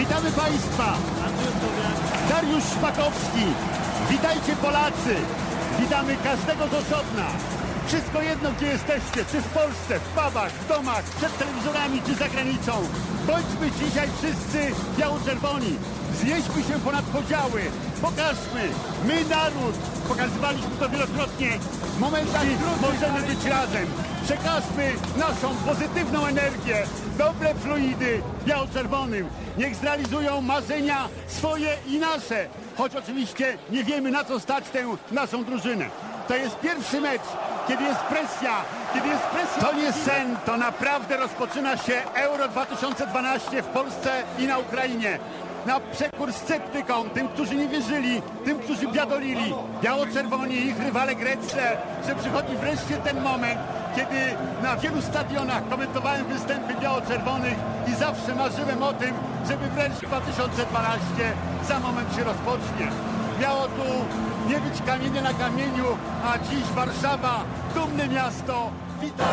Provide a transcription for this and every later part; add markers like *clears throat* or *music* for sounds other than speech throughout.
Witamy Państwa! Dariusz Szpakowski. Witajcie Polacy. Witamy każdego z osobna. Wszystko jedno, gdzie jesteście, czy w Polsce, w pubach, w domach, przed telewizorami, czy za granicą. Bądźmy dzisiaj wszyscy biało-czerwoni. Znieśmy się ponad podziały. Pokażmy, my naród. Pokazywaliśmy to wielokrotnie. Momentami możemy być razem. Przekażmy naszą pozytywną energię, dobre fluidy biało-czerwonym. Niech zrealizują marzenia swoje i nasze. Choć oczywiście nie wiemy na co stać tę naszą drużynę. To jest pierwszy mecz, kiedy jest presja, kiedy jest presja. To nie sen, to naprawdę rozpoczyna się Euro 2012 w Polsce i na Ukrainie. Na przekór sceptykom, tym, którzy nie wierzyli, tym, którzy biadolili. Biało-czerwoni, ich rywale greccy, że przychodzi wreszcie ten moment, kiedy na wielu stadionach komentowałem występy biało-czerwonych i zawsze marzyłem o tym, żeby wręcz 2012 za moment się rozpocznie. Miało tu nie być kamienie na kamieniu, a dziś Warszawa, dumne miasto, witam.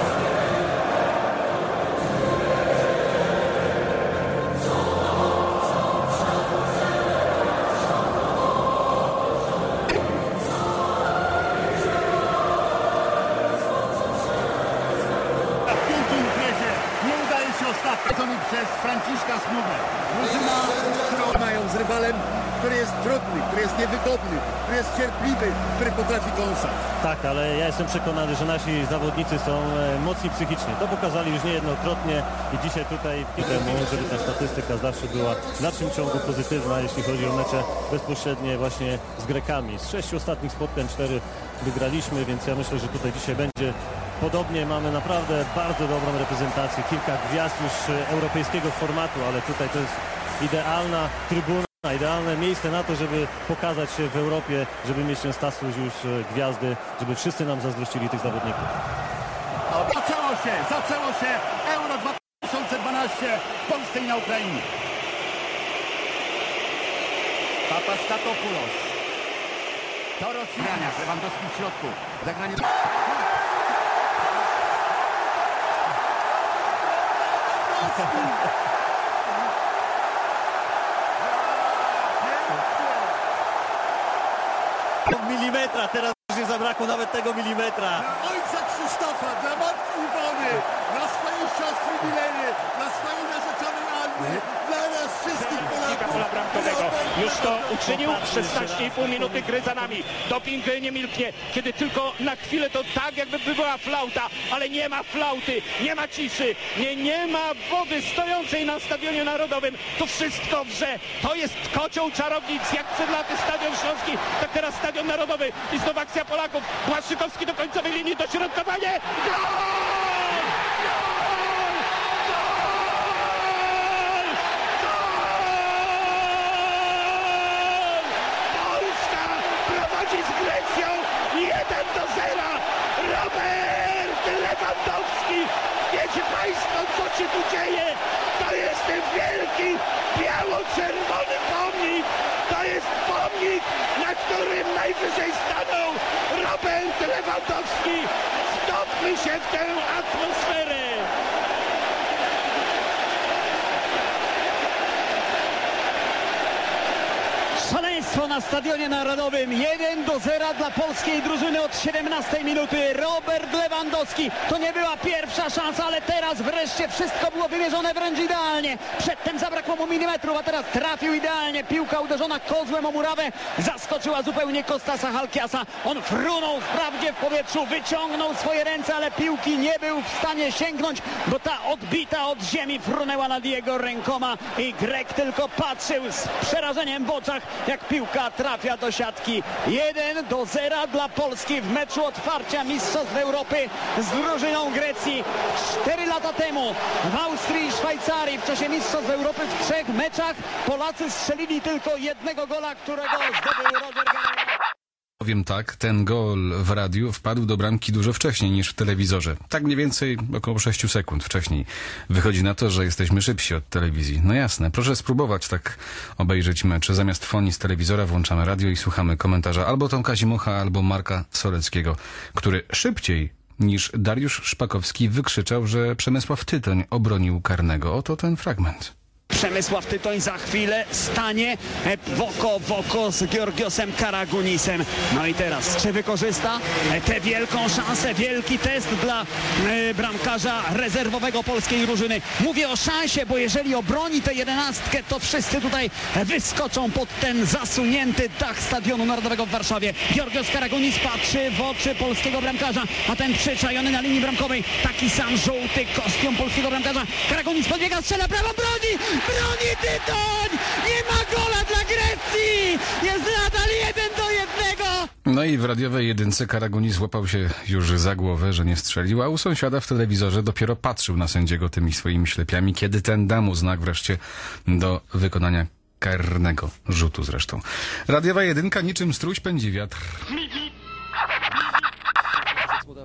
Franciszka Smugę. Drużyna, którą mają z rywalem, który jest trudny, który jest niewygodny, który jest cierpliwy, który potrafi kąsać. Tak, ale ja jestem przekonany, że nasi zawodnicy są e, mocni psychicznie. To pokazali już niejednokrotnie i dzisiaj tutaj temu, żeby ta statystyka zawsze była w dalszym ciągu pozytywna, jeśli chodzi o mecze bezpośrednie właśnie z Grekami. Z sześciu ostatnich spotkań cztery wygraliśmy, więc ja myślę, że tutaj dzisiaj będzie podobnie. Mamy naprawdę bardzo dobrą reprezentację, kilka gwiazd już e, europejskiego formatu, ale tutaj to jest idealna trybuna. Idealne miejsce na to, żeby pokazać się w Europie, żeby mieć ten status już e, gwiazdy, żeby wszyscy nam zazdrościli tych zawodników. Zaczęło się, zaczęło się Euro 2012 w Polsce i na Ukrainie. Papastatopoulos. To Rosjania, Lewandowski w środku. Zagranie... Milimetra, teraz już nie zabrakło nawet tego milimetra. Dla ojca Krzysztofa, dla matki Iwony, dla swojej siostry Mileny, dla swojej narzeczonej Anny, dla nas wszystkich Polaków. pola bramkowego. Już to uczynił. 16,5 minuty gry za nami. Doping nie milknie. Kiedy tylko na chwilę to tak jakby była flauta, ale nie ma flauty, nie ma ciszy, nie, nie ma wody stojącej na Stadionie Narodowym. To wszystko wrze. To jest kocioł czarownic. Jak przed laty Stadion Śląski, tak teraz Stadion Narodowy. I znowu akcja Polaków. Błaszczykowski do końcowej linii, dośrodkowanie. Gol! Polska 1 do 0. Robert Lewandowski. Wiecie Państwo, co się tu dzieje? To jest ten wielki biało-czerwony pomnik. To jest pomnik, na którym najwyżej stanął Robert Lewandowski. Wtopmy się w tę atmosferę. Na Stadionie Narodowym. 1 do 0 dla polskiej drużyny od 17 minuty. Robert Lewandowski. To nie była pierwsza szansa, ale teraz wreszcie wszystko było wymierzone wręcz idealnie. Przedtem zabrakło mu milimetrów, a teraz trafił idealnie. Piłka uderzona kozłem o murawę. Zaskoczyła zupełnie Kostasa Halkiasa. On frunął wprawdzie w powietrzu, wyciągnął swoje ręce, ale piłki nie był w stanie sięgnąć, bo ta odbita od ziemi frunęła nad jego rękoma i Grek tylko patrzył z przerażeniem w oczach, jak piłka trafia do siatki. 1 do 0 dla Polski w meczu otwarcia Mistrzostw Europy z drużyną Grecji. 4 lata temu w Austrii i Szwajcarii w czasie Mistrzostw Europy w trzech meczach Polacy strzelili tylko jednego gola, którego zdobył Roger. Powiem tak, ten gol w radiu wpadł do bramki dużo wcześniej niż w telewizorze. Tak mniej więcej około 6 sekund wcześniej. Wychodzi na to, że jesteśmy szybsi od telewizji. No jasne, proszę spróbować tak obejrzeć mecze. Zamiast fonii z telewizora włączamy radio i słuchamy komentarza albo Tomka Zimocha, albo Marka Soleckiego, który szybciej niż Dariusz Szpakowski wykrzyczał, że Przemysław Tytoń obronił karnego. Oto ten fragment. Przemysław Tytoń za chwilę stanie e, w oko w oko z Georgiosem Karagunisem. No i teraz, czy wykorzysta e, tę wielką szansę, wielki test dla e, bramkarza rezerwowego polskiej drużyny. Mówię o szansie, bo jeżeli obroni tę jedenastkę, to wszyscy tutaj wyskoczą pod ten zasunięty dach Stadionu Narodowego w Warszawie. Georgios Karagunis patrzy w oczy polskiego bramkarza, a ten przyczajony na linii bramkowej, taki sam żółty kostium polskiego bramkarza. Karagunis podbiega, strzela prawo, broni! Broni Tytoń! Nie ma gola dla Grecji! Jest nadal jeden do jednego! No i w radiowej jedynce Karaguni złapał się już za głowę, że nie strzelił, a u sąsiada w telewizorze dopiero patrzył na sędziego tymi swoimi ślepiami, kiedy ten da mu znak wreszcie do wykonania karnego rzutu zresztą. Radiowa jedynka niczym struś pędzi wiatr.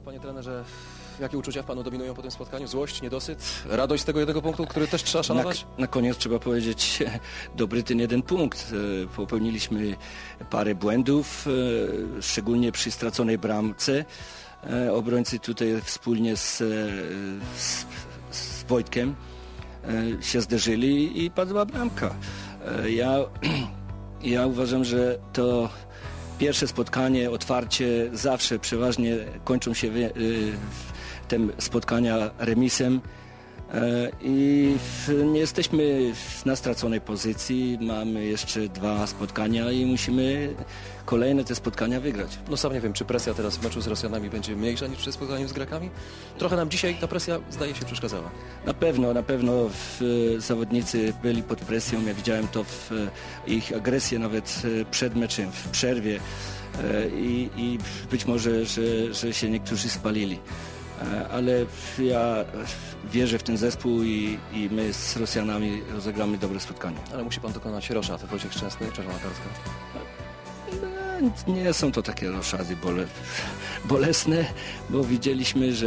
Panie trenerze, jakie uczucia w panu dominują po tym spotkaniu? Złość, niedosyt, radość z tego jednego punktu, który też trzeba Na, szanować? na koniec trzeba powiedzieć *laughs* dobry ten jeden punkt. E, Popełniliśmy parę błędów, e, szczególnie przy straconej bramce. E, Obrońcy tutaj wspólnie z, z, z Wojtkiem się zderzyli i padła bramka. Ja, *clears throat* ja uważam, że to pierwsze spotkanie, otwarcie zawsze przeważnie kończą się y, te spotkania remisem. E, I nie jesteśmy na straconej pozycji. Mamy jeszcze dwa spotkania i musimy kolejne te spotkania wygrać. No sam nie wiem, czy presja teraz w meczu z Rosjanami będzie mniejsza niż przy spotkaniu z Grekami? Trochę nam dzisiaj ta presja, zdaje się, przeszkadzała. Na pewno, na pewno w, zawodnicy byli pod presją. Ja widziałem to w ich agresję nawet e, przed meczem, w przerwie E, i, i być może, że, że się niektórzy spalili. E, Ale ja wierzę w ten zespół i, i my z Rosjanami rozegramy dobre spotkanie. Ale musi pan dokonać rosza, Wojciech Szczęsny, czerwona kartka. Nie są to takie roszady bole, bolesne, bo widzieliśmy, że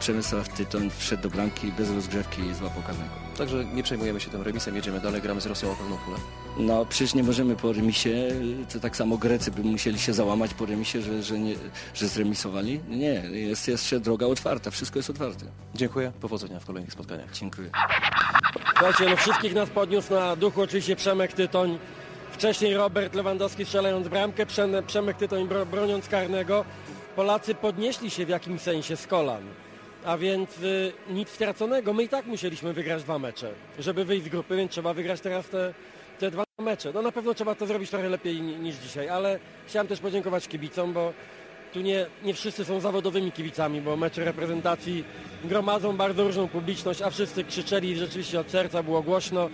Przemysław Tytoń wszedł do bramki bez rozgrzewki i złapał karnego. Także nie przejmujemy się tym remisem, jedziemy dalej, gramy z Rosją o pewną kulę. No przecież nie możemy po remisie, to tak samo Grecy by musieli się załamać po remisie, że, że, nie, że zremisowali. Nie, jest jeszcze droga otwarta, wszystko jest otwarte. Dziękuję, powodzenia w kolejnych spotkaniach. Dziękuję. Słuchajcie, no wszystkich nas podniósł na duchu oczywiście Przemek Tytoń. Wcześniej Robert Lewandowski strzelając bramkę, Przem- Przemek Tytoń bro, broniąc karnego. Polacy podnieśli się w jakimś sensie z kolan. A więc y, nic straconego. My i tak musieliśmy wygrać dwa mecze, żeby wyjść z grupy, więc trzeba wygrać teraz te, te dwa mecze. No na pewno trzeba to zrobić trochę lepiej ni- niż dzisiaj, ale chciałem też podziękować kibicom, bo tu nie, nie wszyscy są zawodowymi kibicami, bo mecze reprezentacji gromadzą bardzo różną publiczność, a wszyscy krzyczeli rzeczywiście od serca, było głośno,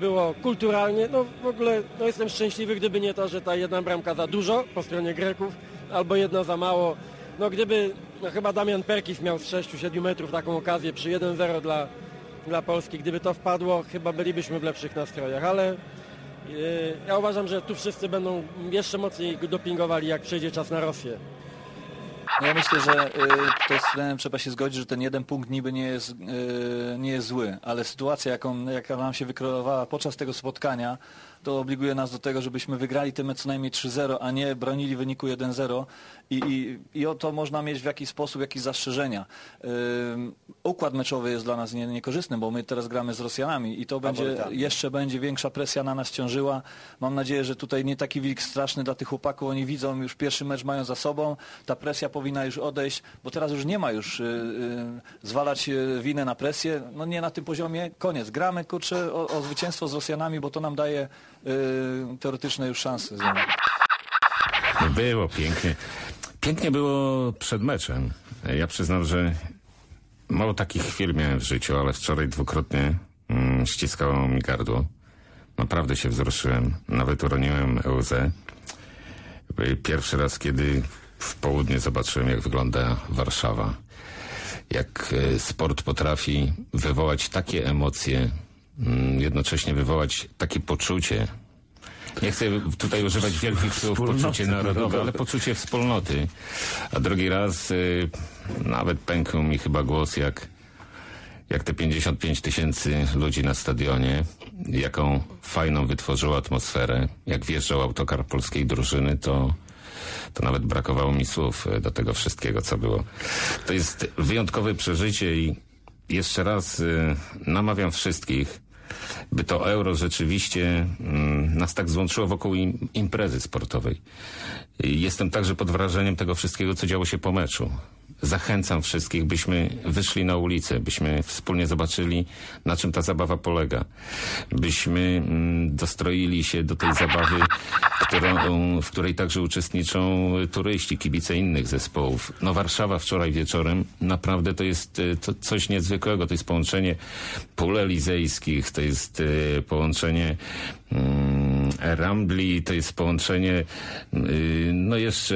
było kulturalnie. No w ogóle no jestem szczęśliwy, gdyby nie to, że ta jedna bramka za dużo po stronie Greków, albo jedna za mało. No gdyby, no chyba Damian Perkis miał z 6-7 metrów taką okazję przy 1-0 dla, dla Polski, gdyby to wpadło, chyba bylibyśmy w lepszych nastrojach, ale ja uważam, że tu wszyscy będą jeszcze mocniej dopingowali, jak przyjdzie czas na Rosję. No ja myślę, że y, tutaj z trenerem trzeba się zgodzić, że ten jeden punkt niby nie jest, y, nie jest zły, ale sytuacja, jaką, jaka nam się wykreowała podczas tego spotkania, to obliguje nas do tego, żebyśmy wygrali ten mecz co najmniej 3-0, a nie bronili wyniku 1-0 i, i, i o to można mieć w jakiś sposób jakieś zastrzeżenia. Ym, układ meczowy jest dla nas nie, niekorzystny, bo my teraz gramy z Rosjanami i to będzie, jeszcze będzie większa presja na nas ciążyła. Mam nadzieję, że tutaj nie taki wilk straszny dla tych chłopaków, oni widzą już pierwszy mecz mają za sobą, ta presja powinna już odejść, bo teraz już nie ma już y, y, zwalać y, winę na presję, no nie na tym poziomie, koniec. Gramy kurczę o, o zwycięstwo z Rosjanami, bo to nam daje y, teoretyczne już szanse. Było pięknie. Pięknie było przed meczem. Ja przyznam, że mało takich chwil miałem w życiu, ale wczoraj dwukrotnie mm, ściskało mi gardło. Naprawdę się wzruszyłem. Nawet uroniłem łzę. Pierwszy raz, kiedy w południe zobaczyłem, jak wygląda Warszawa. Jak e, sport potrafi wywołać takie emocje, mm, jednocześnie wywołać takie poczucie, nie chcę tutaj używać wielkich słów poczucie narodowe, ale poczucie wspólnoty. A drugi raz y, nawet pękł mi chyba głos, jak, jak te 55 tysięcy ludzi na stadionie, jaką fajną wytworzyło atmosferę. Jak wjeżdżał autokar polskiej drużyny, to, to nawet brakowało mi słów y, do tego wszystkiego, co było. To jest wyjątkowe przeżycie i jeszcze raz y, namawiam wszystkich, by to euro rzeczywiście mm, nas tak złączyło wokół im, imprezy sportowej. Jestem także pod wrażeniem tego wszystkiego, co działo się po meczu. Zachęcam wszystkich, byśmy wyszli na ulicę, byśmy wspólnie zobaczyli, na czym ta zabawa polega. Byśmy mm, dostroili się do tej zabawy, którą, w której także uczestniczą turyści, kibice innych zespołów. No Warszawa wczoraj wieczorem, naprawdę to jest e, to coś niezwykłego. To jest połączenie pól elizejskich, to jest e, połączenie mm, Rambli, to jest połączenie y, no jeszcze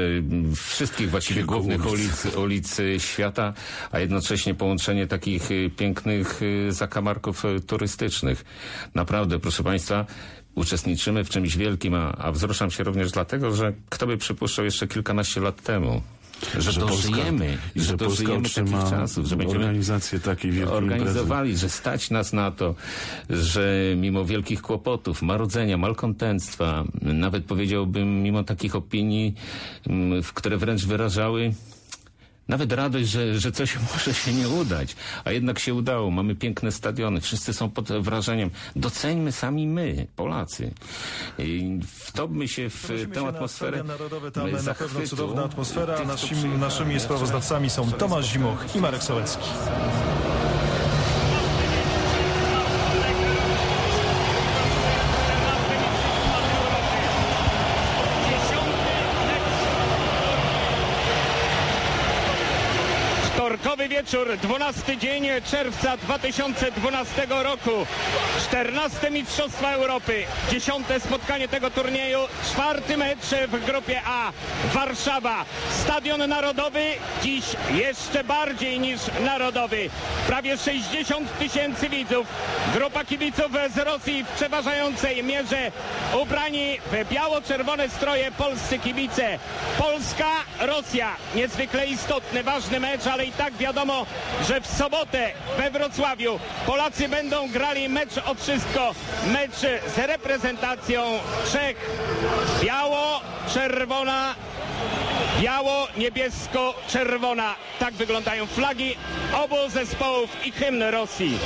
wszystkich właściwie głównych ulic, ulic y, świata, a jednocześnie połączenie takich y, pięknych zakamarków turystycznych. Naprawdę, proszę Państwa, uczestniczymy w czymś wielkim, a, a wzruszam się również dlatego, że kto by przypuszczał jeszcze kilkanaście lat temu, że, Że dożyjemy, że, że Polska dożyjemy otrzyma takich czasów, że będziemy organizację takiej wielkiej organizowali, że stać nas na to, że mimo wielkich kłopotów, marudzenia, malkontentstwa, nawet powiedziałbym mimo takich opinii, mm, w które wręcz wyrażały nawet radość, że, że coś *laughs* może się nie udać, a jednak się udało. Mamy piękne stadiony, wszyscy są pod wrażeniem. Doceńmy sami my, Polacy. I wtopmy się w Przenosimy tę się atmosferę. Na Narodowy, tam na pewno cudowna atmosfera. Naszym, naszymi sprawozdawcami są Tomasz Zimoch i Marek Sołecki. Wieczór, 12 dzień czerwca 2012 roku. 14 Mistrzostwa Europy, 10 spotkanie tego turnieju, czwarty mecz w grupie A. Warszawa, Stadion Narodowy, dziś jeszcze bardziej niż narodowy. Prawie 60 tysięcy widzów. Grupa kibiców z Rosji w przeważającej mierze ubrani w biało-czerwone stroje polscy kibice. Polska, Rosja. Niezwykle istotny, ważny mecz, ale i tak wiadomo, że w sobotę we Wrocławiu Polacy będą grali mecz o wszystko. Mecz z reprezentacją Czech. Biało-czerwona Biało-niebiesko-czerwona. Tak wyglądają flagi obu zespołów i hymn Rosji.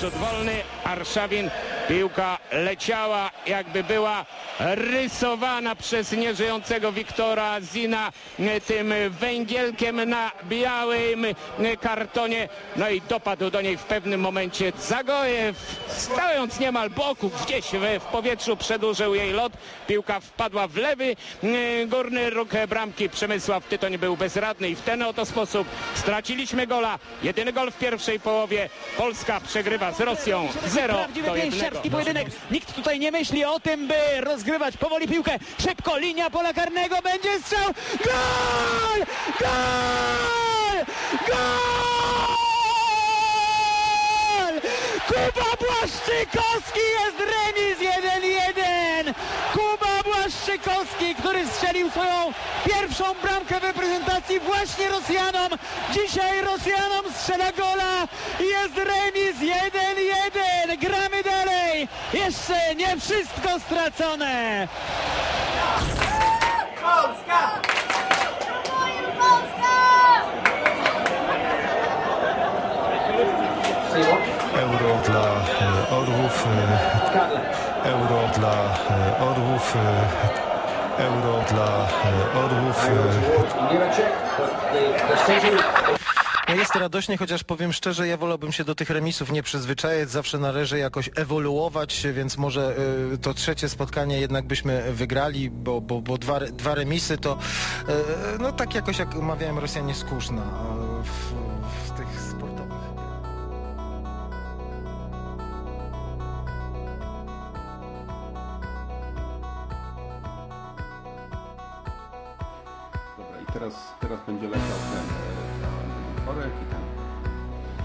Rzut wolny, Arszawin, piłka leciała jakby była rysowana przez nieżyjącego Wiktora Zina e, tym węgielkiem na białym e, kartonie. No i dopadł do niej w pewnym momencie Zagojew, stając niemal boku, gdzieś w, powietrzu przedłużył jej lot. Piłka wpadła w lewy e, górny róg bramki. Przemysław Tytoń był bezradny i w ten oto sposób straciliśmy gola. Jedyny gol w pierwszej połowie. Polska przegrywa z Rosją 0 Prawdziwy do 1. pięściarski pojedynek. Nikt tutaj nie myśli o tym, by rozgrywać powoli piłkę. Szybko, linia pola karnego, będzie strzał. Gol! Gol! Gol! Kuba Błaszczykowski jest remis 1-1. Błaszczykowski, który strzelił swoją pierwszą bramkę w reprezentacji właśnie Rosjanom. Dzisiaj Rosjanom strzela gola. Jest remis 1-1. Gramy dalej. Jeszcze nie wszystko stracone. Polska! Euro dla e, Orłów. e, Euro dla e, Orłów. E, Euro dla e, Orłów. e, jest radośnie, chociaż powiem szczerze, ja wolałbym się do tych remisów nie przyzwyczajać, zawsze należy jakoś ewoluować, więc może y, to trzecie spotkanie jednak byśmy wygrali, bo, bo, bo dwa, dwa remisy to no tak jakoś jak mawiałem Rosjanie skórzna teraz, teraz będzie leciał ten e, utworek i ten.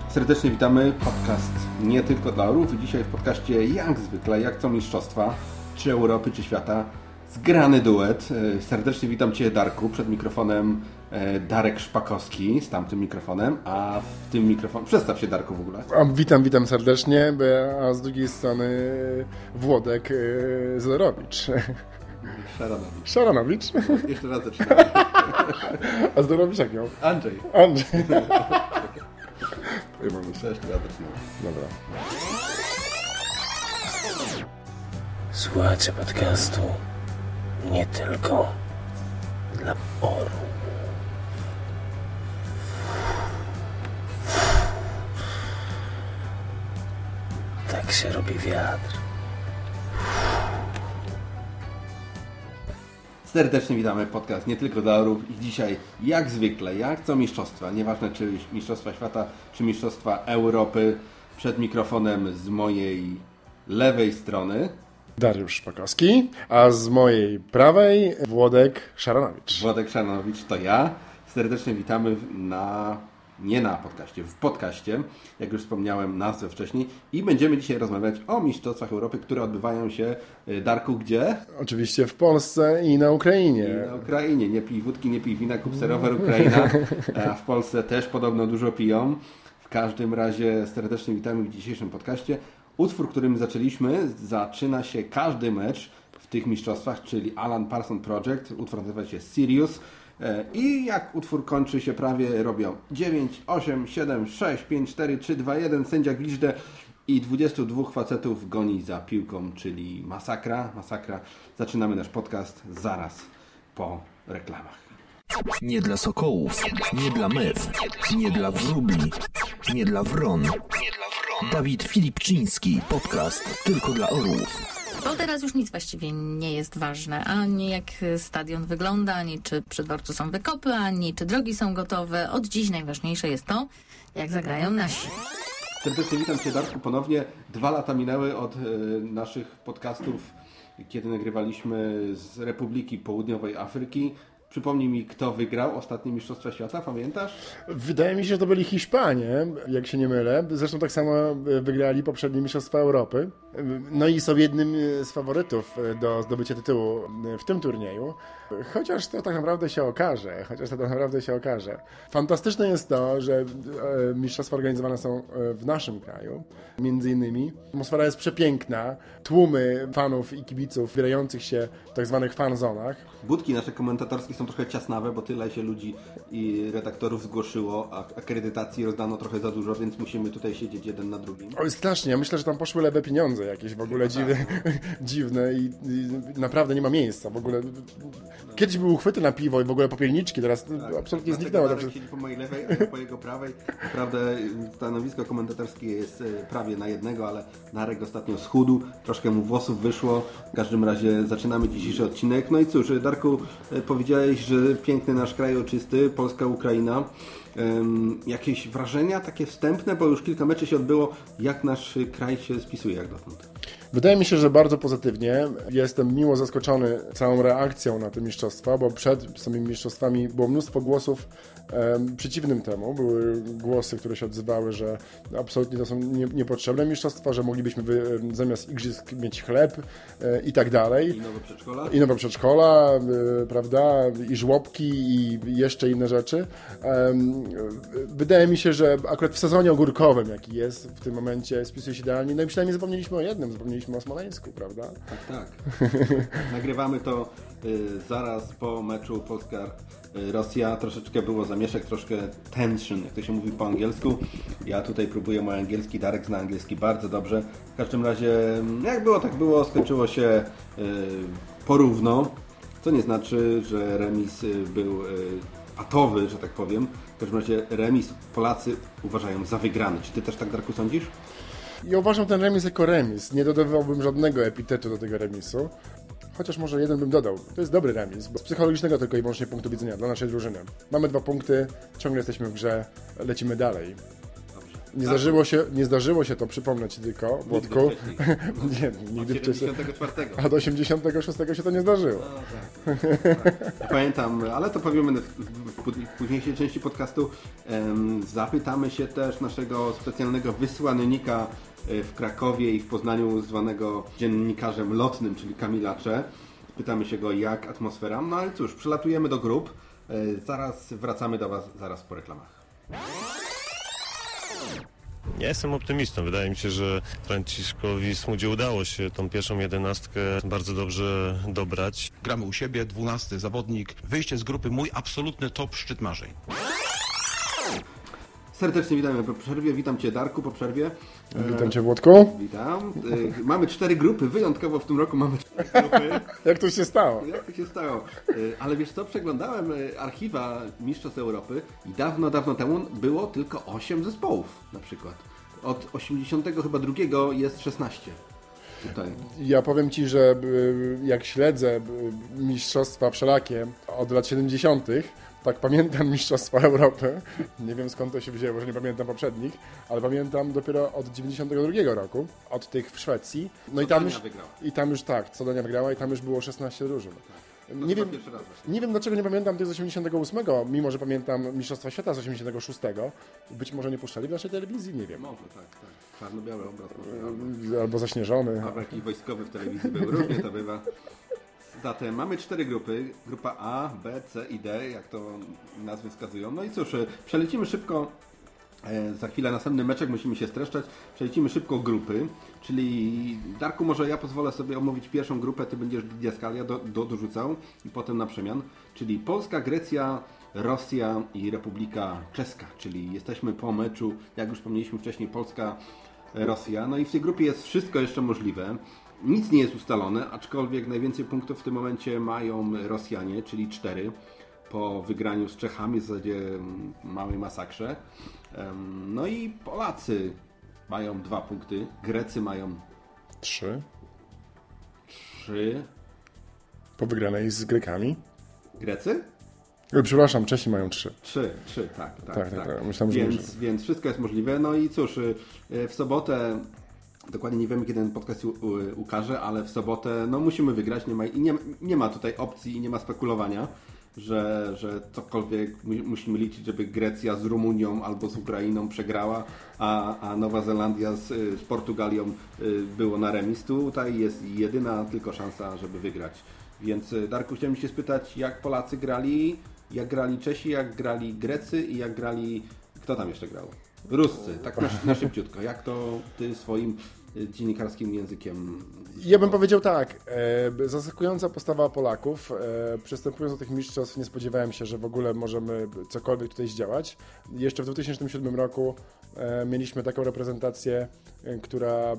Serdecznie witamy, podcast nie tylko dla orłów i dzisiaj w podcaście jak zwykle, jak co mistrzostwa, czy Europy, czy świata, zgrany duet. E, Serdecznie witam Cię Darku, przed mikrofonem e, Darek Szpakowski z tamtym mikrofonem, a w tym mikrofonie, przedstaw się Darku w ogóle. Witam, witam serdecznie, a z drugiej strony Włodek e, Zerowicz. Szaranowicz. Szaranowicz. Jeszcze raz zaczynamy. *laughs* A Zdorowicz jak miał? Andrzej. Andrzej. Jeszcze raz zaczynamy. Dobra. Słuchajcie podcastu nie tylko dla orłów. Tak się robi wiatr. Serdecznie witamy podcast nie tylko dla orów i dzisiaj jak zwykle, jak co mistrzostwa, nieważne czy mistrzostwa świata, czy mistrzostwa Europy, przed mikrofonem z mojej lewej strony Dariusz Szpakowski, a z mojej prawej Włodek Szaranowicz. Władek Szanowicz to ja. Serdecznie witamy na, nie na podcaście, w podcaście, jak już wspomniałem nazwę wcześniej i będziemy dzisiaj rozmawiać o Mistrzostwach Europy, które odbywają się, y, Darku, gdzie? Oczywiście w Polsce i na Ukrainie. I na Ukrainie. Nie pij wódki, nie pij wina, kup serower Ukraina. *laughs* A w Polsce też podobno dużo piją. W każdym razie serdecznie witamy w dzisiejszym podcaście. Utwór, którym zaczęliśmy, zaczyna się każdy mecz w tych mistrzostwach, czyli Alan Parson Project. Utwór nazywa się Sirius. E, I jak utwór kończy się prawie, robią 9, 8, 7, 6, 5, 4, 3, 2, 1. Sędzia gwiżdże i 22 facetów goni za piłką, czyli masakra. Masakra. Zaczynamy nasz podcast zaraz po reklamach. Nie dla sokołów, nie dla mew, nie dla wróbli, nie dla wron. Dawid Filipczyński, podcast tylko dla orłów. Bo teraz już nic właściwie nie jest ważne. Ani jak stadion wygląda, ani czy przy dworcu są wykopy, ani czy drogi są gotowe. Od dziś najważniejsze jest to, jak zagrają nasi. Serdecznie witam Cię Darku ponownie. Dwa lata minęły od e, naszych podcastów, kiedy nagrywaliśmy z Republiki Południowej Afryki. Przypomnij mi, kto wygrał ostatnie Mistrzostwa Świata, pamiętasz? Wydaje mi się, że to byli Hiszpanie, jak się nie mylę. Zresztą tak samo wygrali poprzednie Mistrzostwa Europy. No i są jednym z faworytów do zdobycia tytułu w tym turnieju. Chociaż to tak naprawdę się okaże. Chociaż to tak naprawdę się okaże. Fantastyczne jest to, że e, mistrzostwa organizowane są e, w naszym kraju. Między innymi. Atmosfera jest przepiękna. Tłumy fanów i kibiców grających się w tak zwanych fanzonach. Budki nasze komentatorskie są trochę ciasnawe, bo tyle się ludzi i redaktorów zgłosiło, a akredytacji rozdano trochę za dużo, więc musimy tutaj siedzieć jeden na drugim. Oj, strasznie. Ja myślę, że tam poszły lewe pieniądze jakieś w ogóle dziwne, *laughs* dziwne i, i naprawdę nie ma miejsca. W ogóle kiedyś były uchwyty na piwo i w ogóle popielniczki, teraz Tak, absolutnie zniknęło. Darek siedzi po mojej lewej, a po jego prawej. Naprawdę stanowisko komentatorskie jest e, prawie na jednego, ale Darek ostatnio schudł, troszkę mu włosów wyszło. W każdym razie zaczynamy dzisiejszy odcinek. No i cóż, Darku, e, że piękny nasz kraj oczysty, Polska, Ukraina. Em, jakieś wrażenia takie wstępne, bo już kilka meczy się odbyło, jak nasz kraj się spisuje jak dotąd? Wydaje mi się, że bardzo pozytywnie. Jestem miło zaskoczony całą reakcją na te mistrzostwa, bo przed samymi mistrzostwami było mnóstwo głosów przeciwnym temu. Były głosy, które się odzywały, że absolutnie to są nie, niepotrzebne mistrzostwa, że moglibyśmy wy, zamiast igrzysk mieć chleb e, i tak dalej. I nowe przedszkola? I nowe przedszkola, e, prawda, i żłobki i jeszcze inne rzeczy. Wydaje mi się, że akurat w sezonie ogórkowym, jaki jest w tym momencie, spisuje się idealnie. No i przynajmniej zapomnieliśmy o jednym, zapomnieliśmy o Smoleńsku, prawda? Tak, tak. *laughs* Nagrywamy to y, zaraz po meczu Polska-Rosja. Troszeczkę było zamieszek, troszkę tension, jak to się mówi po angielsku. Ja tutaj próbuję mój angielski, Darek zna angielski bardzo dobrze. W każdym razie, mm, jak było, tak było. Skończyło się y, porówno, co nie znaczy, że remis y, był y, patowy, że tak powiem. W każdym razie remis Polacy uważają za wygrany. Czy Ty też tak, Darku, sądzisz? Ja uważam ten remis jako remis. Nie dodawałbym żadnego epitetu do tego remisu. Chociaż może jeden bym dodał. To jest dobry remis, bo z psychologicznego tylko i wyłącznie punktu widzenia dla naszej drużyny. Mamy dwa punkty, ciągle jesteśmy w grze, lecimy dalej. Nie zdarzyło, się, nie zdarzyło się to, przypomnę Ci tylko, Włodku. nie, nigdy Od wcześniej. 74. A do 86 się to nie zdarzyło. Ja Pamiętam, ale to powiemy w, w, w późniejszej części podcastu. Zapytamy się też naszego specjalnego wysłannika e, w Krakowie i w Poznaniu, zwanego dziennikarzem lotnym, czyli Kamilacze. Pytamy się go, jak atmosfera. No ale cóż, przelatujemy do grup. E, Zaraz wracamy do Was, zaraz po reklamach. Ja jestem optymistą. Wydaje mi się, że Franciszkowi Smudzie udało się tą pierwszą jedenastkę bardzo dobrze dobrać. Gramy u siebie, 12 zawodnik, wyjście z grupy, mój absolutny top szczyt marzeń. Serdecznie witamy po przerwie. Witam Cię Darku po przerwie. Witam Cię Włodku. Witam. E, Mamy cztery grupy, wyjątkowo w tym roku mamy cztery grupy. *laughs* Jak to się stało? Jak to się stało? E, Ale wiesz co, przeglądałem e, archiwa Mistrzostw Europy i dawno, dawno temu było tylko 8 zespołów na przykład. Od 80 chyba drugiego jest 16 tutaj. Ja powiem Ci, że jak śledzę mistrzostwa wszelakie od lat 70., tak pamiętam Mistrzostwa Europy. Nie wiem skąd to się wzięło, że nie pamiętam poprzednich, ale pamiętam dopiero od 92 roku, od tych w Szwecji. No i tam już, wygrała. i tam już tak, co Dania wygrała i tam już było 16 drużyn. Nie chyba wiem, nie wiem dlaczego nie pamiętam tych z 88, mimo że pamiętam Mistrzostwa Świata z 86. Być może nie puszczali w naszej telewizji, nie wiem. Może, tak, tak. Czarno-biały obraz. może, albo- Albo zaśnieżony. Albo jakiś wojskowy w telewizji był, różnie to bywa. Zatem mamy cztery grupy. Grupa A, B, C i D, jak to nazwy wskazują. No i cóż, e, przelecimy szybko, e, za chwilę następny meczek, musimy się streszczać. Przelecimy szybko grupy, czyli Darku, może ja pozwolę sobie omówić pierwszą grupę, ty będziesz Diaskalia do, do, dorzucał i potem na przemian. Czyli Polska, Grecja, Rosja i Republika Czeska, czyli jesteśmy po meczu, jak już wspomnieliśmy wcześniej, Polska, Rosja. No i w tej grupie jest wszystko jeszcze możliwe. Nic nie jest ustalone, aczkolwiek najwięcej punktów w tym momencie mają Rosjanie, czyli 4 po wygraniu z Czechami w zasadzie mm, małej masakrze. No i Polacy mają 2 punkty, Grecy mają Trzy. 3. Po wygranej z Grekami. Grecy? E, Przepraszam, Czesi mają trzy. Trzy, trzy, tak, tak, Tak, tak. tak, tak. Myślałem, że więc, muszę. więc wszystko jest możliwe. No i cóż, y, w sobotę, dokładnie nie wiemy kiedy ten podcast u, u, ukaże, ale w sobotę no musimy wygrać nie ma, i nie, nie ma tutaj opcji i nie ma spekulowania, że, że cokolwiek mu, musimy liczyć, żeby Grecja z Rumunią albo z Ukrainą przegrała, a, a Nowa Zelandia z, z Portugalią y, było na remis. Tutaj jest jedyna tylko szansa, żeby wygrać. Więc y, Darku, chciałem się spytać, jak Polacy grali, jak grali Czesi, jak grali Grecy i jak grali... Kto tam jeszcze grał? Ruscy, tak na, na szybciutko. Jak to ty swoim y, dziennikarskim językiem... Ja bym powiedział tak, e, zaskakująca postawa Polaków. E, przystępując do tych mistrzostw nie spodziewałem się, że w ogóle możemy cokolwiek tutaj zdziałać. Jeszcze w 2007 roku mieliśmy taką reprezentację, e, która, e,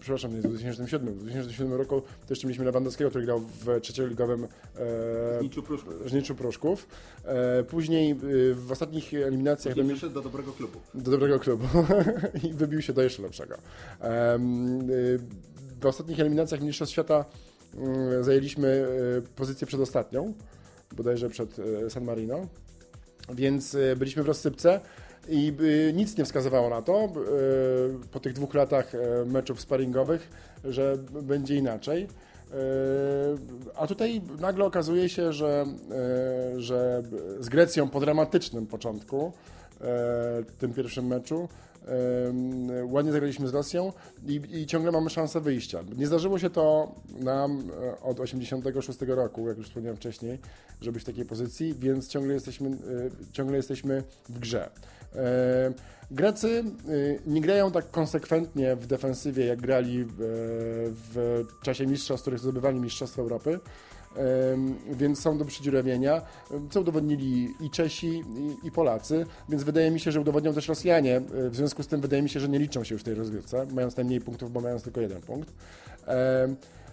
przepraszam, nie w 2007, w 2007 roku to jeszcze mieliśmy Lewandowskiego, który grał w trzecioligowym e, Żniczu Pruszków. Żniczu Pruszków. E, później e, w ostatnich eliminacjach... Później przyszedł do dobrego klubu. do dobrego klubu *laughs* i wybił się do jeszcze lepszego. W ostatnich eliminacjach Mistrzostw Świata y, zajęliśmy pozycję przedostatnią, bodajże przed San Marino, więc byliśmy w rozsypce i y, nic nie wskazywało na to y, po tych dwóch latach y, meczów sparingowych, że będzie inaczej. A tutaj nagle okazuje się, że, że z Grecją po dramatycznym początku, tym pierwszym meczu, ładnie zagraliśmy z Rosją i, i ciągle mamy szansę wyjścia. Nie zdarzyło się to nam e, od 86 roku, jak już wspomniałem wcześniej, żeby być w takiej pozycji, więc ciągle jesteśmy, e, ciągle jesteśmy w grze. Grecy e, nie grają tak konsekwentnie w defensywie, jak grali w, czasie mistrzostw, w których zdobywali Mistrzostwa Europy. Więc są do przydziurawienia, em, co udowodnili i Czesi, i, i Polacy, więc wydaje mi się, że udowodnią też Rosjanie. E, W związku z tym wydaje mi się, że nie liczą się już w tej rozgrywce, mając najmniej punktów, bo mając tylko jeden punkt.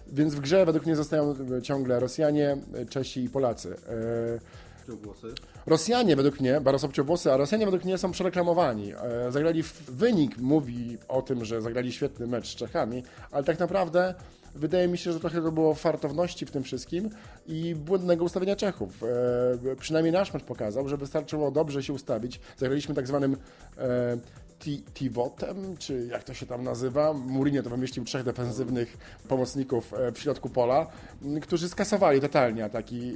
Więc w grze według mnie zostają e, ciągle Rosjanie, e, Czesi i Polacy. Włosy. Rosjanie według mnie, bardzo obciowłosy, a Rosjanie według mnie są przereklamowani. Zagrali, wynik mówi o tym, że zagrali świetny mecz z Czechami, ale tak naprawdę wydaje mi się, że trochę to było fartowności w tym wszystkim i błędnego ustawienia Czechów. E, Przynajmniej nasz mecz pokazał, że wystarczyło dobrze się ustawić. Zagraliśmy tak zwanym e, Tivotem, czy jak to się tam nazywa. Mourinho to wymyślił trzech defensywnych pomocników e, w środku pola, którzy skasowali totalnie ataki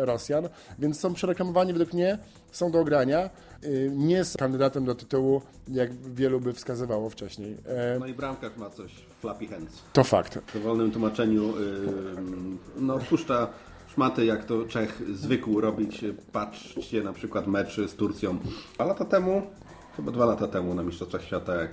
e, Rosjan, więc są przereklamowani według mnie, są do ogrania. E, Nie są kandydatem do tytułu, jak wielu by wskazywało wcześniej. No i bramkarz ma coś flappy hands. To fakt. W dowolnym tłumaczeniu yy, no, puszcza szmaty, jak to Czech zwykł robić. Patrzcie na przykład mecz z Turcją. Dwa lata temu chyba dwa lata temu na Mistrzostwach Świata, jak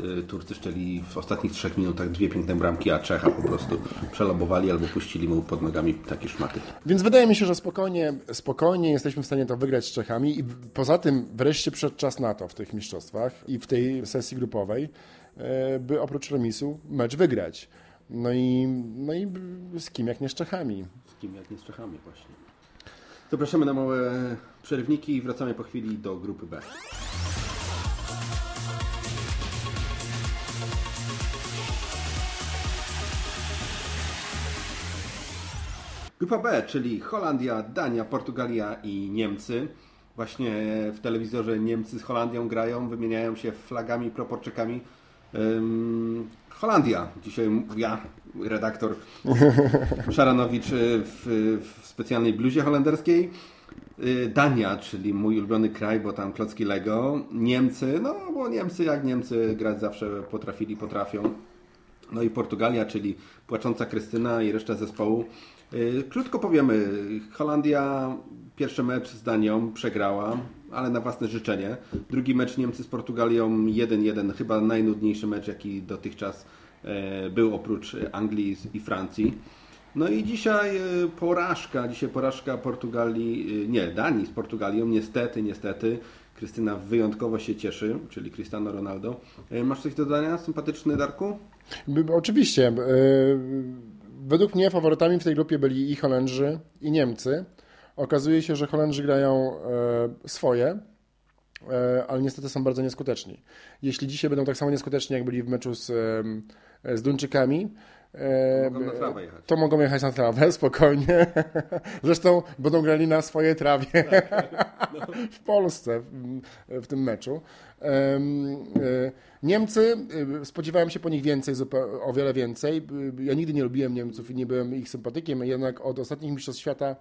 y, Turcy szczeli w ostatnich trzech minutach dwie piękne bramki, a Czecha po prostu przelobowali albo puścili mu pod nogami takie szmaty. Więc wydaje mi się, że spokojnie, spokojnie jesteśmy w stanie to wygrać z Czechami i poza tym wreszcie przyszedł czas na to w tych mistrzostwach i w tej sesji grupowej, e, by oprócz remisu mecz wygrać. No i, no i z kim jak nie z Czechami. Z kim jak nie z Czechami właśnie. Zapraszamy na małe przerywniki i wracamy po chwili do grupy B. Grupa B, czyli Holandia, Dania, Portugalia i Niemcy. Właśnie w telewizorze Niemcy z Holandią grają, wymieniają się flagami, proporczykami. Ym, Holandia, dzisiaj ja, redaktor *laughs* Szaranowicz y, w, w specjalnej bluzie holenderskiej. Y, Dania, czyli mój ulubiony kraj, bo tam klocki Lego. Niemcy, no bo Niemcy jak Niemcy grać zawsze potrafili, potrafią. No i Portugalia, czyli płacząca Krystyna i reszta zespołu. Y, Krótko powiemy, Holandia pierwszy mecz z Danią przegrała, ale na własne życzenie. Drugi mecz Niemcy z Portugalią 1-1, chyba najnudniejszy mecz, jaki dotychczas e, był oprócz Anglii i Francji. No i dzisiaj e, porażka, dzisiaj porażka Portugalii, e, nie, Danii z Portugalią, niestety, niestety. Krystyna wyjątkowo się cieszy, czyli Cristiano Ronaldo. Masz coś do dodania, sympatyczny Darku? Oczywiście. Według mnie faworytami w tej grupie byli i Holendrzy, i Niemcy. Okazuje się, że Holendrzy grają e, swoje, e, ale niestety są bardzo nieskuteczni. Jeśli dzisiaj będą tak samo nieskuteczni, jak byli w meczu z, z Duńczykami, e, Mogą na trawę jechać. to mogą jechać na trawę *laughs* spokojnie. Zresztą będą grali na swojej trawie *laughs* w Polsce w, tym meczu. E, Niemcy, e, spodziewałem się po nich więcej, o wiele więcej. E, Ja nigdy nie lubiłem Niemców i nie byłem ich sympatykiem, jednak od ostatnich mistrzostw świata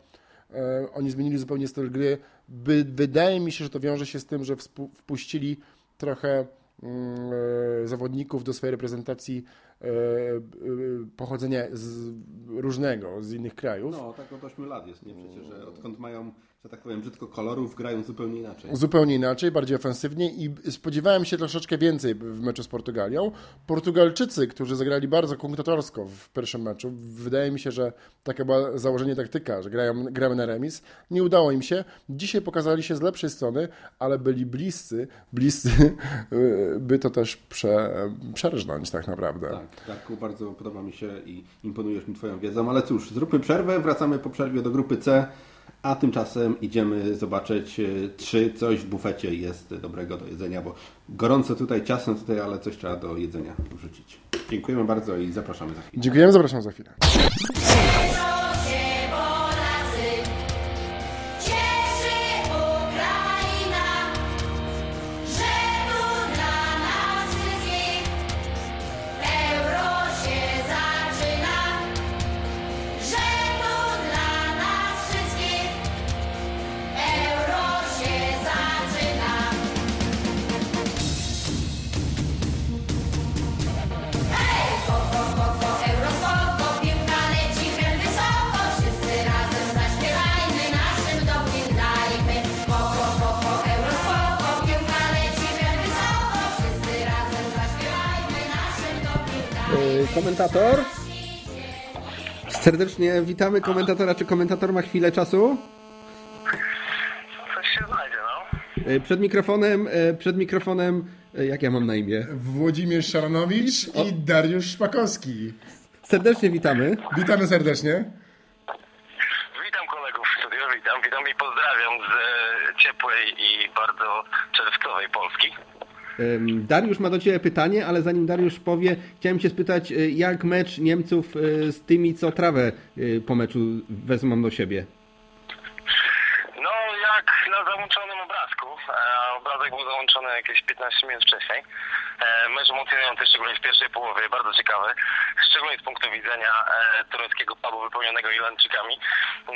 e, oni zmienili zupełnie styl gry. Wydaje mi się, że to wiąże się z tym, że wpuścili trochę mm, e, zawodników do swojej reprezentacji e, e, pochodzenia z różnego, z innych krajów. No, tak od 8 lat jest, nie? Przecież, że odkąd mają, że tak powiem, brzydko kolorów, grają zupełnie inaczej. Zupełnie inaczej, bardziej ofensywnie i spodziewałem się troszeczkę więcej w meczu z Portugalią. Portugalczycy, którzy zagrali bardzo kunktatorsko w pierwszym meczu, wydaje mi się, że takie było założenie taktyka, że grają, gramy na remis. Nie udało im się. Dzisiaj pokazali się z lepszej strony, ale byli bliscy, bliscy, *laughs* by to też prze, przerżnąć tak naprawdę. Tak, Darku, bardzo podoba mi się i imponujesz mi Twoją wiedzą, ale cóż, zróbmy przerwę, wracamy po przerwie do grupy C, a tymczasem idziemy zobaczyć, e, czy coś w bufecie jest dobrego do jedzenia, bo gorąco tutaj, ciasno tutaj, ale coś trzeba do jedzenia wrzucić. Dziękujemy bardzo i zapraszamy za chwilę. Dziękujemy, zapraszam za chwilę. Komentator? Serdecznie witamy komentatora. Czy komentator ma chwilę czasu? Coś się znajdzie, no. E, Przed mikrofonem, e, przed mikrofonem, e, jak ja mam na imię? Włodzimierz Szaranowicz i Dariusz Szpakowski. Serdecznie witamy. Witamy serdecznie. Witam kolegów w studiu, witam, witam i pozdrawiam z ciepłej i bardzo czerwcowej Polski. Dariusz ma do Ciebie pytanie, ale zanim Dariusz powie, chciałem się spytać, e, jak mecz Niemców e, z tymi, co trawę e, po meczu wezmą do siebie? No, jak na załączonym obrazku. E, obrazek był załączony jakieś 15 minut wcześniej. E, mecz emocjonujący, szczególnie w pierwszej połowie, bardzo ciekawy. Szczególnie z punktu widzenia e, tureckiego pubu wypełnionego Irlandczykami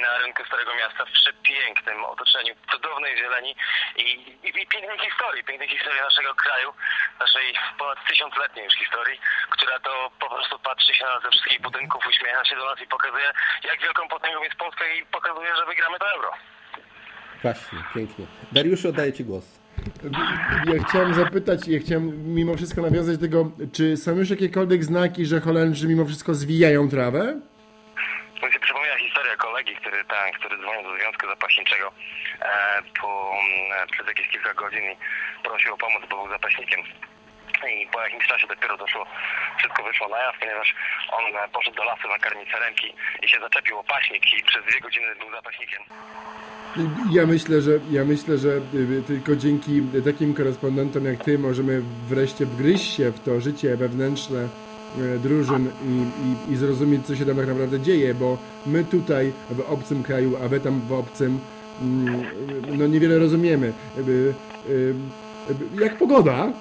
na rynku Starego Miasta w przepięknym otoczeniu cudownej zieleni i, i, i pięknej historii, pięknej historii naszego kraju, naszej ponad tysiącletniej już historii, która to po prostu patrzy się na nas ze wszystkich budynków, uśmiecha się do nas i pokazuje, jak wielką potęgą jest Polska i pokazuje, że wygramy to euro. Właśnie, pięknie. Dariuszu, oddaję Ci głos. Ja chciałem zapytać, ja chciałem mimo wszystko nawiązać do tego, czy są już jakiekolwiek znaki, że Holendrzy mimo wszystko zwijają trawę? Mi się przypomina historia kolegi, który, ten, który dzwonił do Związku Zapaśniczego e, po, mm, przez jakieś kilka godzin i prosił o pomoc, bo był zapaśnikiem. I po jakimś czasie dopiero doszło, wszystko wyszło na jaw, ponieważ on e, poszedł do lasu nakarmić sarenki i się zaczepił o paśnik i przez dwie godziny był zapaśnikiem. Ja myślę, że ja myślę, że y, tylko dzięki takim korespondentom jak ty możemy wreszcie wgryźć się w to życie wewnętrzne y, drużyn i, i, i zrozumieć, co się tam tak naprawdę dzieje, bo my tutaj w obcym kraju, a wy tam w obcym, mm, no niewiele rozumiemy. Y, y, y, Jak pogoda?